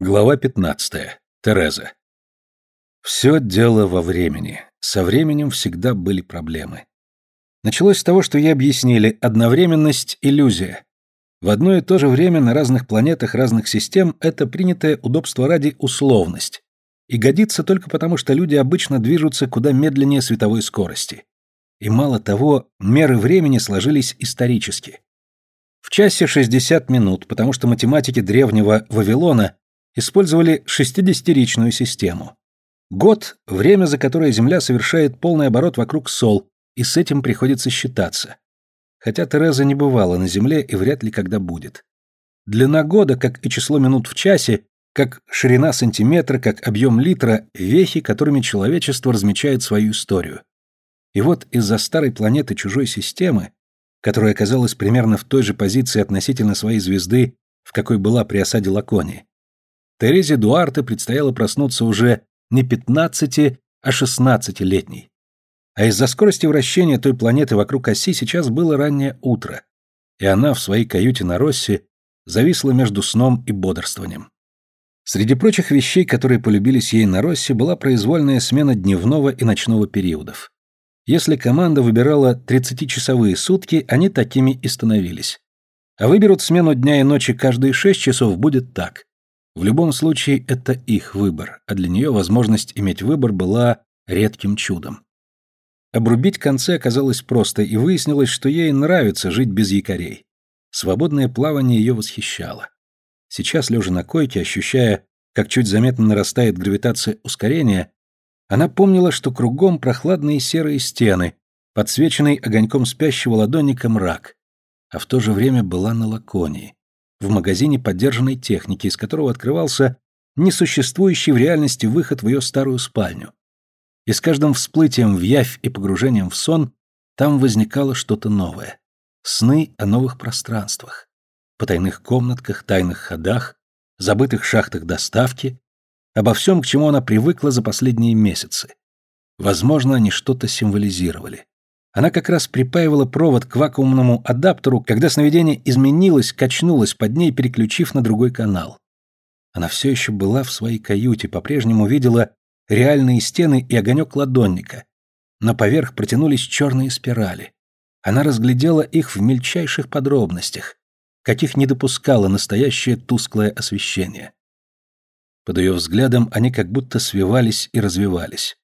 Глава 15. Тереза. Все дело во времени. Со временем всегда были проблемы. Началось с того, что ей объяснили одновременность – иллюзия. В одно и то же время на разных планетах разных систем это принятое удобство ради условность. И годится только потому, что люди обычно движутся куда медленнее световой скорости. И мало того, меры времени сложились исторически. В часе 60 минут, потому что математики древнего Вавилона использовали 60-ричную систему. Год – время, за которое Земля совершает полный оборот вокруг Сол, и с этим приходится считаться. Хотя Тереза не бывала на Земле и вряд ли когда будет. Длина года, как и число минут в часе, как ширина сантиметра, как объем литра – вехи, которыми человечество размечает свою историю. И вот из-за старой планеты чужой системы, которая оказалась примерно в той же позиции относительно своей звезды, в какой была при осаде Лаконии, Терезе Дуарте предстояло проснуться уже не 15, а 16-летней. А из-за скорости вращения той планеты вокруг оси сейчас было раннее утро, и она в своей каюте на Россе зависла между сном и бодрствованием. Среди прочих вещей, которые полюбились ей на Россе, была произвольная смена дневного и ночного периодов. Если команда выбирала 30-часовые сутки, они такими и становились. А выберут смену дня и ночи каждые 6 часов, будет так. В любом случае, это их выбор, а для нее возможность иметь выбор была редким чудом. Обрубить концы оказалось просто, и выяснилось, что ей нравится жить без якорей. Свободное плавание ее восхищало. Сейчас, лежа на койке, ощущая, как чуть заметно нарастает гравитация ускорения, она помнила, что кругом прохладные серые стены, подсвеченный огоньком спящего ладонника мрак, а в то же время была на Лаконии в магазине поддержанной техники, из которого открывался несуществующий в реальности выход в ее старую спальню. И с каждым всплытием в явь и погружением в сон там возникало что-то новое. Сны о новых пространствах, потайных комнатках, тайных ходах, забытых шахтах доставки, обо всем, к чему она привыкла за последние месяцы. Возможно, они что-то символизировали. Она как раз припаивала провод к вакуумному адаптеру, когда сновидение изменилось, качнулось под ней, переключив на другой канал. Она все еще была в своей каюте, по-прежнему видела реальные стены и огонек ладонника. Но поверх протянулись черные спирали. Она разглядела их в мельчайших подробностях, каких не допускало настоящее тусклое освещение. Под ее взглядом они как будто свивались и развивались.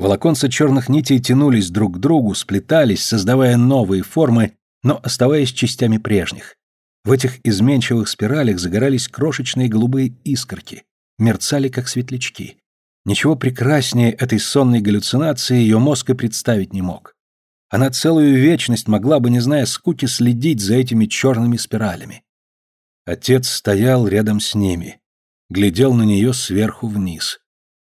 Волоконца черных нитей тянулись друг к другу, сплетались, создавая новые формы, но оставаясь частями прежних. В этих изменчивых спиралях загорались крошечные голубые искорки, мерцали как светлячки. Ничего прекраснее этой сонной галлюцинации ее мозг и представить не мог. Она целую вечность могла бы, не зная скуки, следить за этими черными спиралями. Отец стоял рядом с ними, глядел на нее сверху вниз.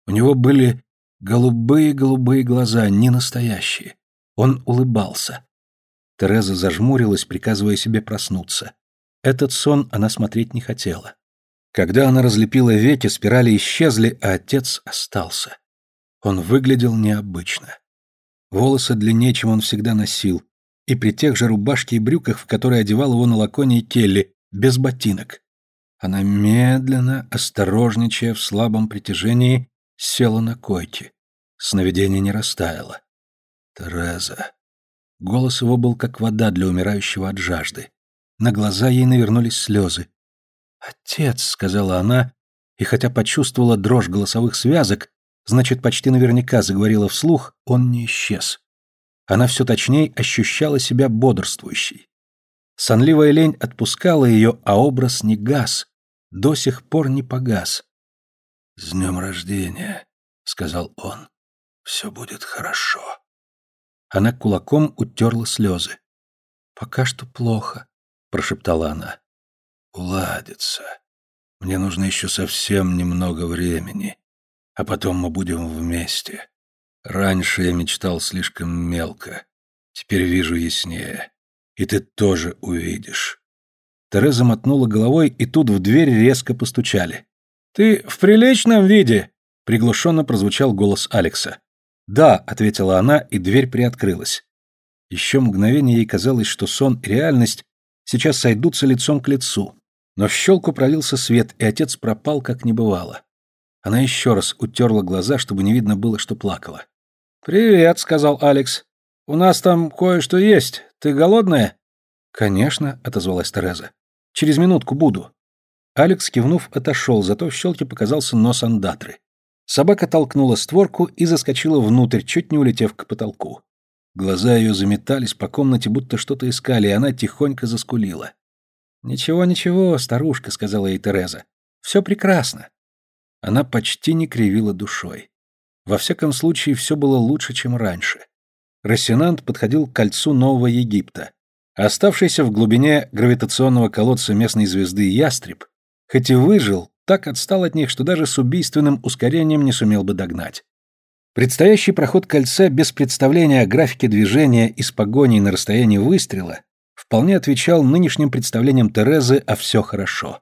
У него были Голубые-голубые глаза, не настоящие. Он улыбался. Тереза зажмурилась, приказывая себе проснуться. Этот сон она смотреть не хотела. Когда она разлепила веки, спирали исчезли, а отец остался. Он выглядел необычно. Волосы длиннее, чем он всегда носил, и при тех же рубашке и брюках, в которые одевал его на лаконе Келли, без ботинок. Она медленно, осторожничая в слабом притяжении, села на койке. Сновидение не растаяло. «Тереза». Голос его был как вода для умирающего от жажды. На глаза ей навернулись слезы. «Отец», — сказала она, и хотя почувствовала дрожь голосовых связок, значит, почти наверняка заговорила вслух, он не исчез. Она все точнее ощущала себя бодрствующей. Сонливая лень отпускала ее, а образ не гас, до сих пор не погас. «С днем рождения», — сказал он. Все будет хорошо. Она кулаком утерла слезы. «Пока что плохо», — прошептала она. «Уладится. Мне нужно еще совсем немного времени, а потом мы будем вместе. Раньше я мечтал слишком мелко, теперь вижу яснее. И ты тоже увидишь». Тереза мотнула головой, и тут в дверь резко постучали. «Ты в приличном виде?» — приглушенно прозвучал голос Алекса. «Да», — ответила она, и дверь приоткрылась. Еще мгновение ей казалось, что сон и реальность сейчас сойдутся лицом к лицу. Но в щелку пролился свет, и отец пропал, как не бывало. Она еще раз утерла глаза, чтобы не видно было, что плакала. «Привет», — сказал Алекс. «У нас там кое-что есть. Ты голодная?» «Конечно», — отозвалась Тереза. «Через минутку буду». Алекс, кивнув, отошел, зато в щелке показался нос андатры. Собака толкнула створку и заскочила внутрь, чуть не улетев к потолку. Глаза ее заметались по комнате, будто что-то искали, и она тихонько заскулила. «Ничего, ничего, старушка», — сказала ей Тереза. «Все прекрасно». Она почти не кривила душой. Во всяком случае, все было лучше, чем раньше. Рассенант подходил к кольцу Нового Египта. Оставшийся в глубине гравитационного колодца местной звезды ястреб, хоть и выжил, так отстал от них, что даже с убийственным ускорением не сумел бы догнать. Предстоящий проход кольца без представления о графике движения и с погоней на расстоянии выстрела вполне отвечал нынешним представлениям Терезы о все хорошо.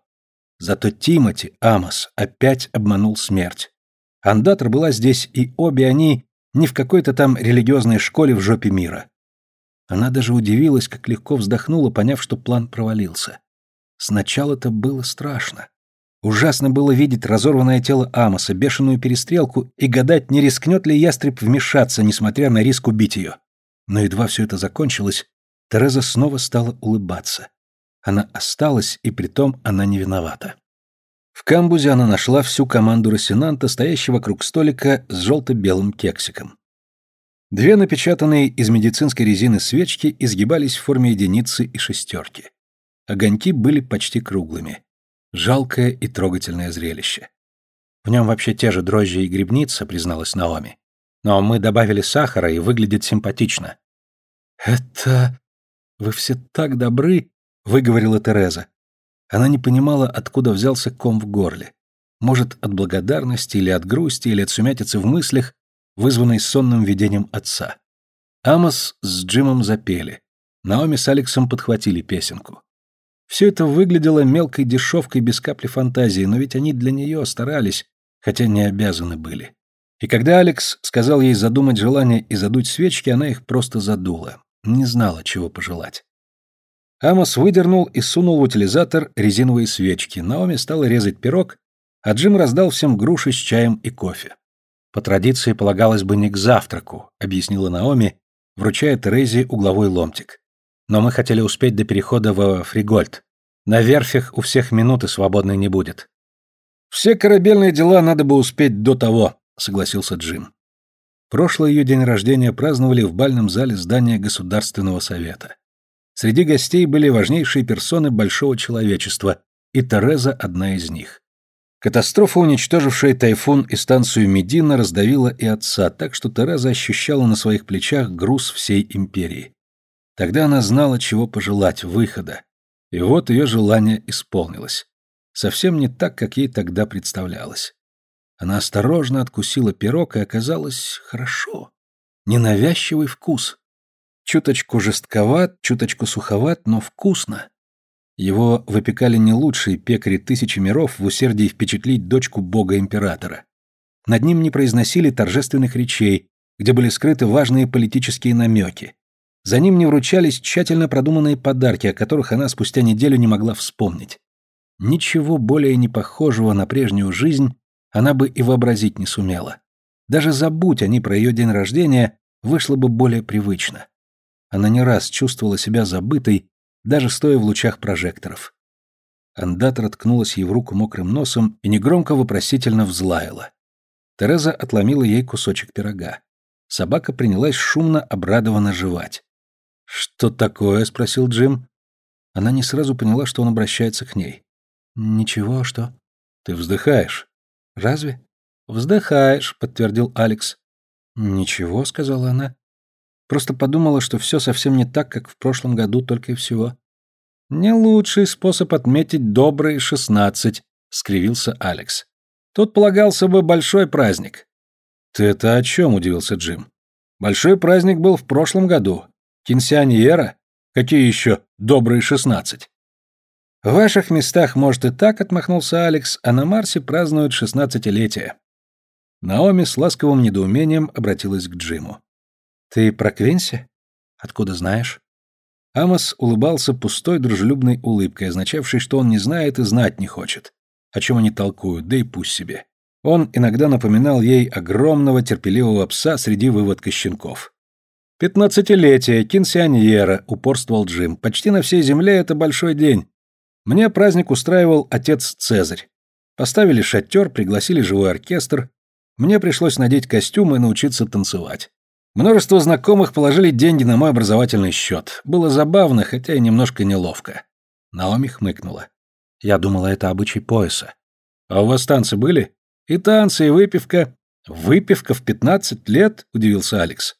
Зато Тимати, Амос, опять обманул смерть. Андатор была здесь, и обе они не в какой-то там религиозной школе в жопе мира. Она даже удивилась, как легко вздохнула, поняв, что план провалился. Сначала-то было страшно. Ужасно было видеть разорванное тело Амоса, бешеную перестрелку и гадать, не рискнет ли ястреб вмешаться, несмотря на риск убить ее. Но едва все это закончилось, Тереза снова стала улыбаться. Она осталась, и притом она не виновата. В камбузе она нашла всю команду Росинанта, стоящего вокруг столика с желто-белым кексиком. Две напечатанные из медицинской резины свечки изгибались в форме единицы и шестерки. Огоньки были почти круглыми. Жалкое и трогательное зрелище. В нем вообще те же дрожжи и грибница, призналась Наоми. Но мы добавили сахара и выглядит симпатично. Это... Вы все так добры, выговорила Тереза. Она не понимала, откуда взялся ком в горле. Может, от благодарности или от грусти, или от сумятицы в мыслях, вызванной сонным видением отца. Амос с Джимом запели. Наоми с Алексом подхватили песенку. Все это выглядело мелкой дешевкой без капли фантазии, но ведь они для нее старались, хотя не обязаны были. И когда Алекс сказал ей задумать желание и задуть свечки, она их просто задула. Не знала, чего пожелать. Амос выдернул и сунул в утилизатор резиновые свечки. Наоми стала резать пирог, а Джим раздал всем груши с чаем и кофе. По традиции полагалось бы не к завтраку, объяснила Наоми, вручая Терезе угловой ломтик. Но мы хотели успеть до перехода в Фригольд. На верфях у всех минуты свободной не будет. Все корабельные дела надо бы успеть до того, согласился Джим. Прошлый ее день рождения праздновали в бальном зале здания Государственного совета. Среди гостей были важнейшие персоны большого человечества, и Тереза одна из них. Катастрофа, уничтожившая тайфун и станцию Медина, раздавила и отца, так что Тереза ощущала на своих плечах груз всей империи. Тогда она знала, чего пожелать, выхода. И вот ее желание исполнилось. Совсем не так, как ей тогда представлялось. Она осторожно откусила пирог, и оказалось хорошо. Ненавязчивый вкус. Чуточку жестковат, чуточку суховат, но вкусно. Его выпекали не лучшие пекари тысячи миров в усердии впечатлить дочку бога-императора. Над ним не произносили торжественных речей, где были скрыты важные политические намеки. За ним не вручались тщательно продуманные подарки, о которых она спустя неделю не могла вспомнить. Ничего более не похожего на прежнюю жизнь она бы и вообразить не сумела. Даже забудь они про ее день рождения, вышло бы более привычно. Она не раз чувствовала себя забытой, даже стоя в лучах прожекторов. Андатор ткнулась ей в руку мокрым носом и негромко вопросительно взлаяла. Тереза отломила ей кусочек пирога. Собака принялась шумно обрадованно жевать. «Что такое?» — спросил Джим. Она не сразу поняла, что он обращается к ней. «Ничего, а что?» «Ты вздыхаешь». «Разве?» «Вздыхаешь», — подтвердил Алекс. «Ничего», — сказала она. Просто подумала, что все совсем не так, как в прошлом году, только и всего. «Не лучший способ отметить добрые шестнадцать», — скривился Алекс. «Тут полагался бы большой праздник». «Ты это о чем?» — удивился Джим. «Большой праздник был в прошлом году. Кинсианьера? Какие еще добрые шестнадцать?» «В ваших местах, может, и так», — отмахнулся Алекс, «а на Марсе празднуют шестнадцатилетие». Наоми с ласковым недоумением обратилась к Джиму. «Ты про Квинси? Откуда знаешь?» Амос улыбался пустой дружелюбной улыбкой, означавшей, что он не знает и знать не хочет. О чем они толкуют, да и пусть себе. Он иногда напоминал ей огромного терпеливого пса среди выводка щенков. «Пятнадцатилетие, кинсионьера», — упорствовал Джим. «Почти на всей земле это большой день. Мне праздник устраивал отец Цезарь. Поставили шатер, пригласили живой оркестр. Мне пришлось надеть костюм и научиться танцевать. Множество знакомых положили деньги на мой образовательный счет. Было забавно, хотя и немножко неловко. Наоми хмыкнула. Я думала, это обычай пояса. А у вас танцы были? И танцы, и выпивка. Выпивка в 15 лет? Удивился Алекс.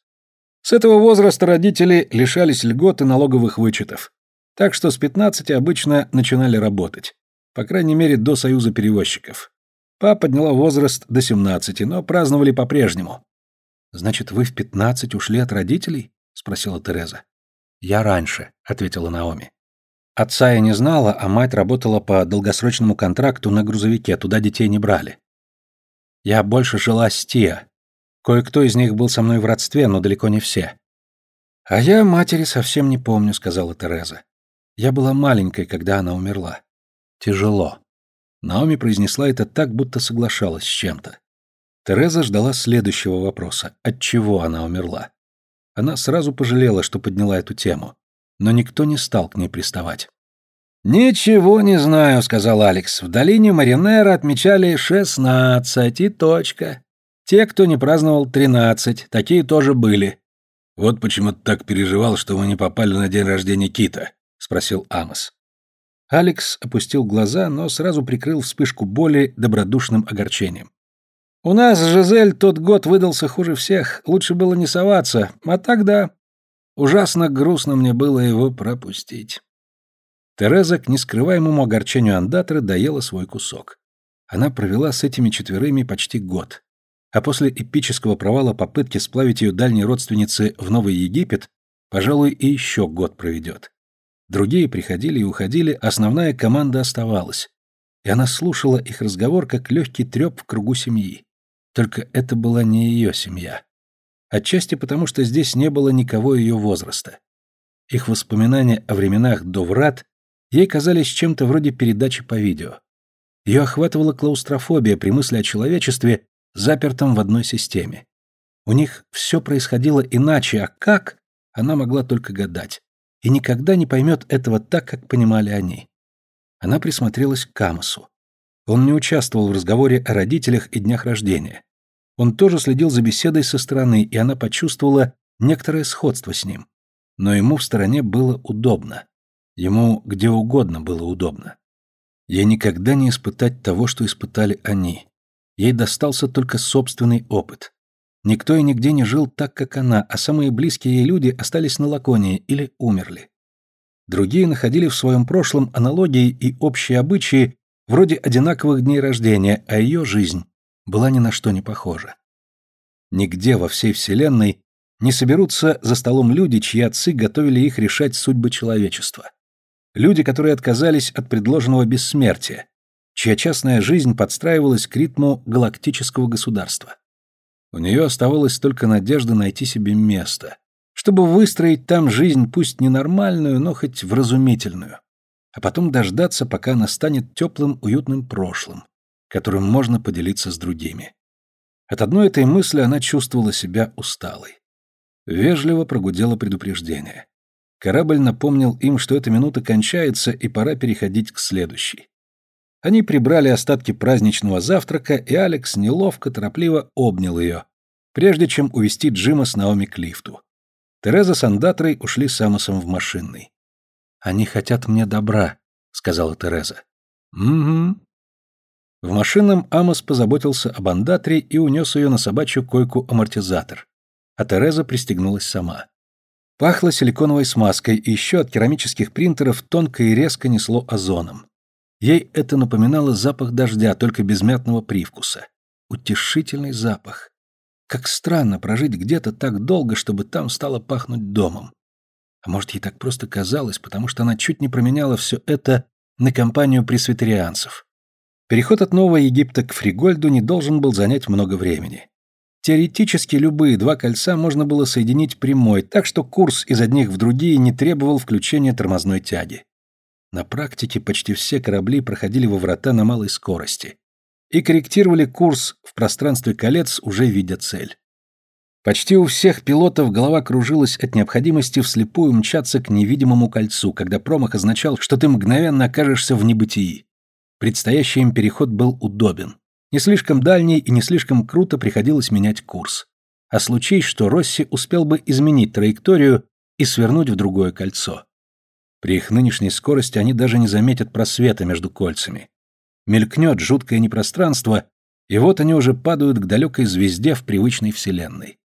С этого возраста родители лишались льгот и налоговых вычетов. Так что с 15 обычно начинали работать. По крайней мере, до союза перевозчиков. Папа подняла возраст до 17, но праздновали по-прежнему. Значит, вы в пятнадцать ушли от родителей? спросила Тереза. Я раньше, ответила Наоми. Отца я не знала, а мать работала по долгосрочному контракту на грузовике, туда детей не брали. Я больше жила с Тиа. Кое-кто из них был со мной в родстве, но далеко не все. А я матери совсем не помню, сказала Тереза. Я была маленькой, когда она умерла. Тяжело. Наоми произнесла это так, будто соглашалась с чем-то. Тереза ждала следующего вопроса. От чего она умерла? Она сразу пожалела, что подняла эту тему. Но никто не стал к ней приставать. «Ничего не знаю», — сказал Алекс. «В долине Маринера отмечали шестнадцать и точка. Те, кто не праздновал тринадцать, такие тоже были». «Вот почему ты так переживал, что мы не попали на день рождения Кита», — спросил Амос. Алекс опустил глаза, но сразу прикрыл вспышку боли добродушным огорчением. У нас, Жизель, тот год выдался хуже всех. Лучше было не соваться. А тогда ужасно грустно мне было его пропустить. Тереза к нескрываемому огорчению андатора доела свой кусок. Она провела с этими четверыми почти год. А после эпического провала попытки сплавить ее дальней родственницы в Новый Египет, пожалуй, и еще год проведет. Другие приходили и уходили, основная команда оставалась. И она слушала их разговор, как легкий треп в кругу семьи. Только это была не ее семья. Отчасти потому, что здесь не было никого ее возраста. Их воспоминания о временах до врат ей казались чем-то вроде передачи по видео. Ее охватывала клаустрофобия при мысли о человечестве, запертом в одной системе. У них все происходило иначе, а как, она могла только гадать. И никогда не поймет этого так, как понимали они. Она присмотрелась к Камасу. Он не участвовал в разговоре о родителях и днях рождения. Он тоже следил за беседой со стороны, и она почувствовала некоторое сходство с ним. Но ему в стороне было удобно. Ему где угодно было удобно. Ей никогда не испытать того, что испытали они. Ей достался только собственный опыт. Никто и нигде не жил так, как она, а самые близкие ей люди остались на Лаконии или умерли. Другие находили в своем прошлом аналогии и общие обычаи, вроде одинаковых дней рождения, а ее жизнь была ни на что не похожа. Нигде во всей Вселенной не соберутся за столом люди, чьи отцы готовили их решать судьбы человечества. Люди, которые отказались от предложенного бессмертия, чья частная жизнь подстраивалась к ритму галактического государства. У нее оставалась только надежда найти себе место, чтобы выстроить там жизнь пусть не нормальную, но хоть вразумительную а потом дождаться, пока она станет теплым, уютным прошлым, которым можно поделиться с другими. От одной этой мысли она чувствовала себя усталой. Вежливо прогудело предупреждение. Корабль напомнил им, что эта минута кончается и пора переходить к следующей. Они прибрали остатки праздничного завтрака, и Алекс неловко, торопливо обнял ее, прежде чем увести Джима с Наоми к лифту. Тереза с Андатрой ушли с Амосом в машинный. «Они хотят мне добра», — сказала Тереза. «Угу». В машинном Амос позаботился об андатре и унес ее на собачью койку-амортизатор. А Тереза пристегнулась сама. Пахло силиконовой смазкой, и еще от керамических принтеров тонко и резко несло озоном. Ей это напоминало запах дождя, только без мятного привкуса. Утешительный запах. Как странно прожить где-то так долго, чтобы там стало пахнуть домом. А может, ей так просто казалось, потому что она чуть не променяла все это на компанию пресвитерианцев. Переход от Нового Египта к Фригольду не должен был занять много времени. Теоретически любые два кольца можно было соединить прямой, так что курс из одних в другие не требовал включения тормозной тяги. На практике почти все корабли проходили во врата на малой скорости и корректировали курс в пространстве колец, уже видя цель. Почти у всех пилотов голова кружилась от необходимости вслепую мчаться к невидимому кольцу, когда промах означал, что ты мгновенно окажешься в небытии. Предстоящий им переход был удобен. Не слишком дальний и не слишком круто приходилось менять курс. А случись, что Росси успел бы изменить траекторию и свернуть в другое кольцо. При их нынешней скорости они даже не заметят просвета между кольцами. Мелькнет жуткое непространство, и вот они уже падают к далекой звезде в привычной вселенной.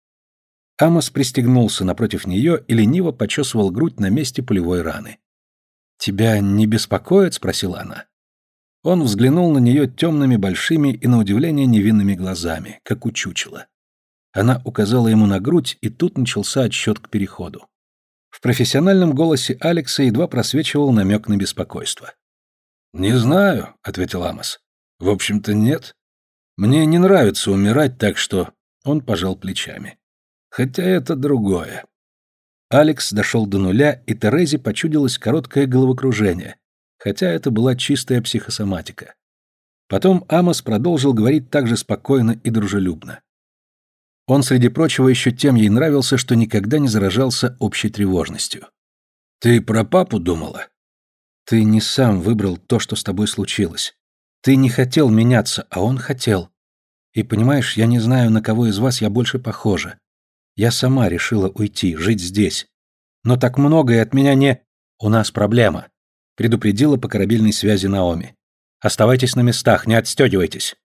Амос пристегнулся напротив нее и лениво почесывал грудь на месте пулевой раны. «Тебя не беспокоит?» — спросила она. Он взглянул на нее темными, большими и, на удивление, невинными глазами, как у чучела. Она указала ему на грудь, и тут начался отсчет к переходу. В профессиональном голосе Алекса едва просвечивал намек на беспокойство. «Не знаю», — ответил Амос. «В общем-то, нет. Мне не нравится умирать, так что...» Он пожал плечами. «Хотя это другое». Алекс дошел до нуля, и Терезе почудилось короткое головокружение, хотя это была чистая психосоматика. Потом Амос продолжил говорить так же спокойно и дружелюбно. Он, среди прочего, еще тем ей нравился, что никогда не заражался общей тревожностью. «Ты про папу думала?» «Ты не сам выбрал то, что с тобой случилось. Ты не хотел меняться, а он хотел. И понимаешь, я не знаю, на кого из вас я больше похожа. Я сама решила уйти, жить здесь. Но так многое от меня не... У нас проблема предупредила по корабельной связи Наоми. Оставайтесь на местах, не отстегивайтесь.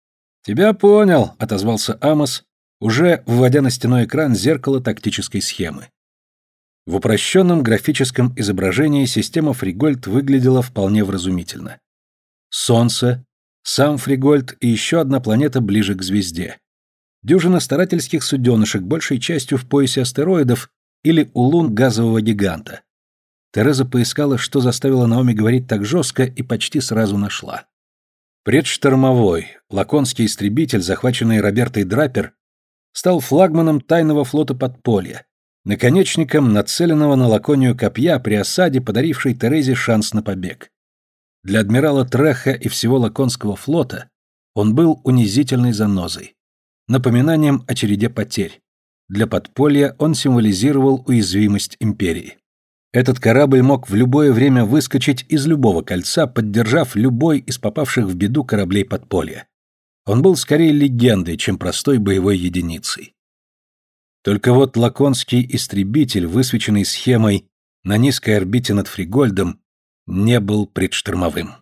Тебя понял, отозвался Амос, уже вводя на стеной экран зеркало тактической схемы. В упрощенном графическом изображении система Фригольд выглядела вполне вразумительно. Солнце, сам Фригольд и еще одна планета ближе к звезде. Дюжина старательских суденышек, большей частью в поясе астероидов или у лун газового гиганта. Тереза поискала, что заставило Наоми говорить так жестко, и почти сразу нашла. Предштормовой, лаконский истребитель, захваченный Робертой Драпер, стал флагманом тайного флота подполья, наконечником нацеленного на Лаконию копья при осаде, подарившей Терезе шанс на побег. Для адмирала Треха и всего Лаконского флота он был унизительной занозой, напоминанием о череде потерь. Для подполья он символизировал уязвимость империи. Этот корабль мог в любое время выскочить из любого кольца, поддержав любой из попавших в беду кораблей подполья. Он был скорее легендой, чем простой боевой единицей. Только вот лаконский истребитель, высвеченный схемой на низкой орбите над Фригольдом, не был предштормовым.